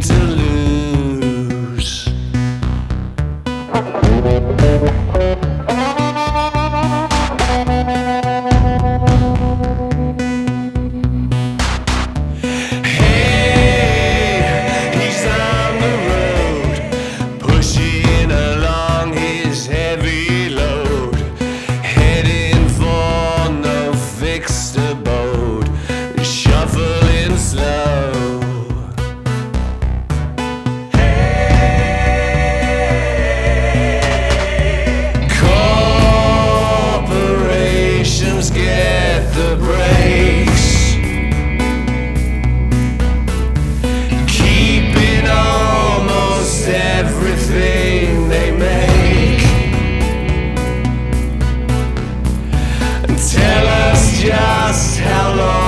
to lose. tell us just how long.